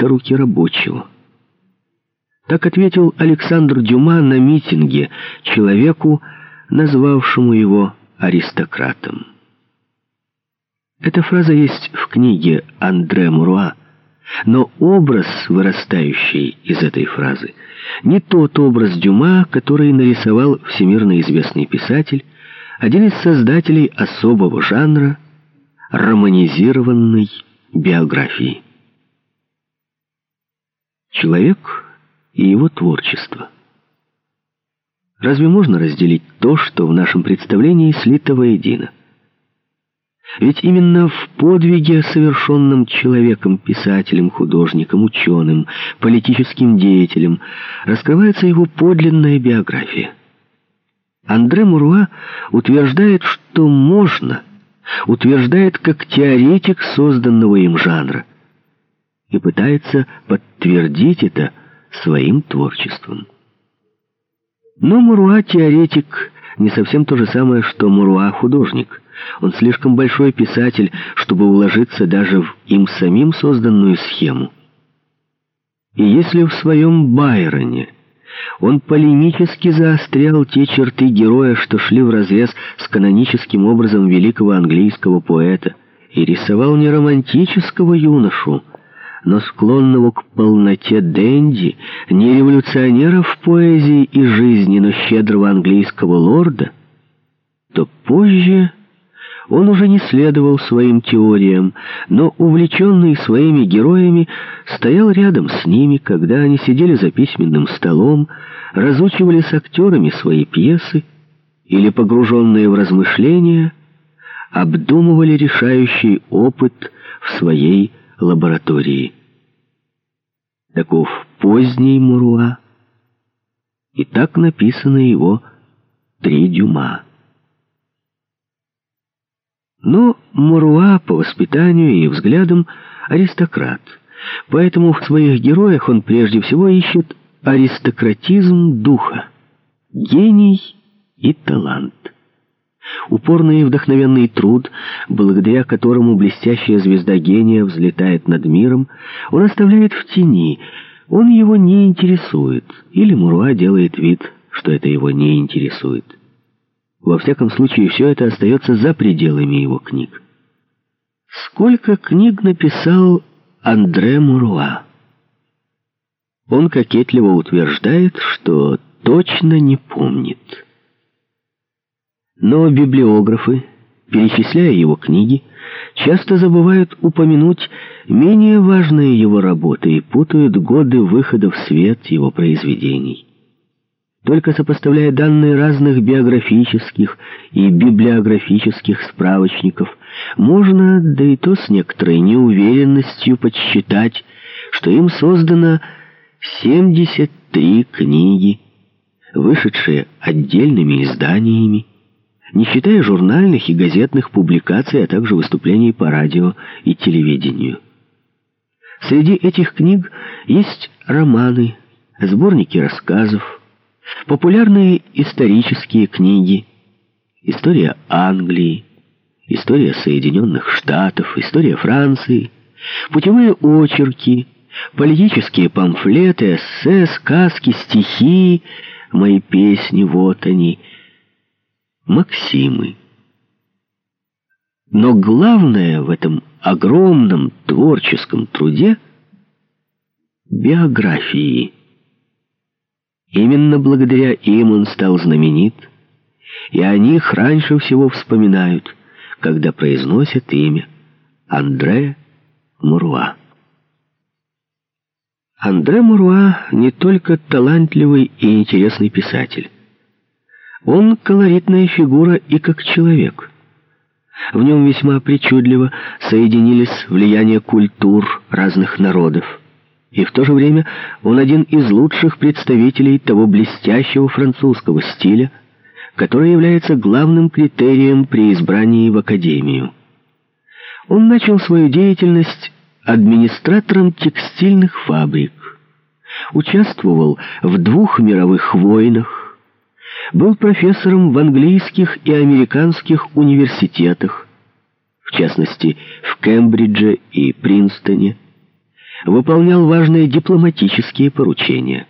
это руки рабочего. Так ответил Александр Дюма на митинге человеку, назвавшему его аристократом. Эта фраза есть в книге Андре Муруа, но образ, вырастающий из этой фразы, не тот образ Дюма, который нарисовал всемирно известный писатель, один из создателей особого жанра романизированной биографии. Человек и его творчество. Разве можно разделить то, что в нашем представлении слито воедино? Ведь именно в подвиге, совершенном человеком, писателем, художником, ученым, политическим деятелем, раскрывается его подлинная биография. Андре Муруа утверждает, что можно, утверждает как теоретик созданного им жанра, и пытается подтвердить это своим творчеством. Но Муруа теоретик не совсем то же самое, что Муруа художник – он слишком большой писатель, чтобы уложиться даже в им самим созданную схему. И если в своем Байроне он полемически заострял те черты героя, что шли вразрез с каноническим образом великого английского поэта, и рисовал не романтического юношу, но склонного к полноте Дэнди, не революционера в поэзии и жизни, но щедрого английского лорда, то позже он уже не следовал своим теориям, но, увлеченный своими героями, стоял рядом с ними, когда они сидели за письменным столом, разучивали с актерами свои пьесы или, погруженные в размышления, обдумывали решающий опыт в своей лаборатории. Таков поздний Муруа, и так написано его «Три дюма». Но Муруа по воспитанию и взглядам аристократ, поэтому в своих героях он прежде всего ищет аристократизм духа, гений и талант. Упорный и вдохновенный труд, благодаря которому блестящая звезда гения взлетает над миром, он оставляет в тени, он его не интересует, или Муруа делает вид, что это его не интересует. Во всяком случае, все это остается за пределами его книг. Сколько книг написал Андре Муруа? Он кокетливо утверждает, что точно не помнит. Но библиографы, перечисляя его книги, часто забывают упомянуть менее важные его работы и путают годы выхода в свет его произведений. Только сопоставляя данные разных биографических и библиографических справочников, можно, да и то с некоторой неуверенностью, подсчитать, что им создано 73 книги, вышедшие отдельными изданиями, не считая журнальных и газетных публикаций, а также выступлений по радио и телевидению. Среди этих книг есть романы, сборники рассказов, Популярные исторические книги, история Англии, история Соединенных Штатов, история Франции, путевые очерки, политические памфлеты, эссе, сказки, стихи, мои песни, вот они, Максимы. Но главное в этом огромном творческом труде — биографии. Именно благодаря им он стал знаменит, и о них раньше всего вспоминают, когда произносят имя Андре Муруа. Андре Муруа не только талантливый и интересный писатель. Он колоритная фигура и как человек. В нем весьма причудливо соединились влияния культур разных народов. И в то же время он один из лучших представителей того блестящего французского стиля, который является главным критерием при избрании в академию. Он начал свою деятельность администратором текстильных фабрик, участвовал в двух мировых войнах, был профессором в английских и американских университетах, в частности, в Кембридже и Принстоне, выполнял важные дипломатические поручения –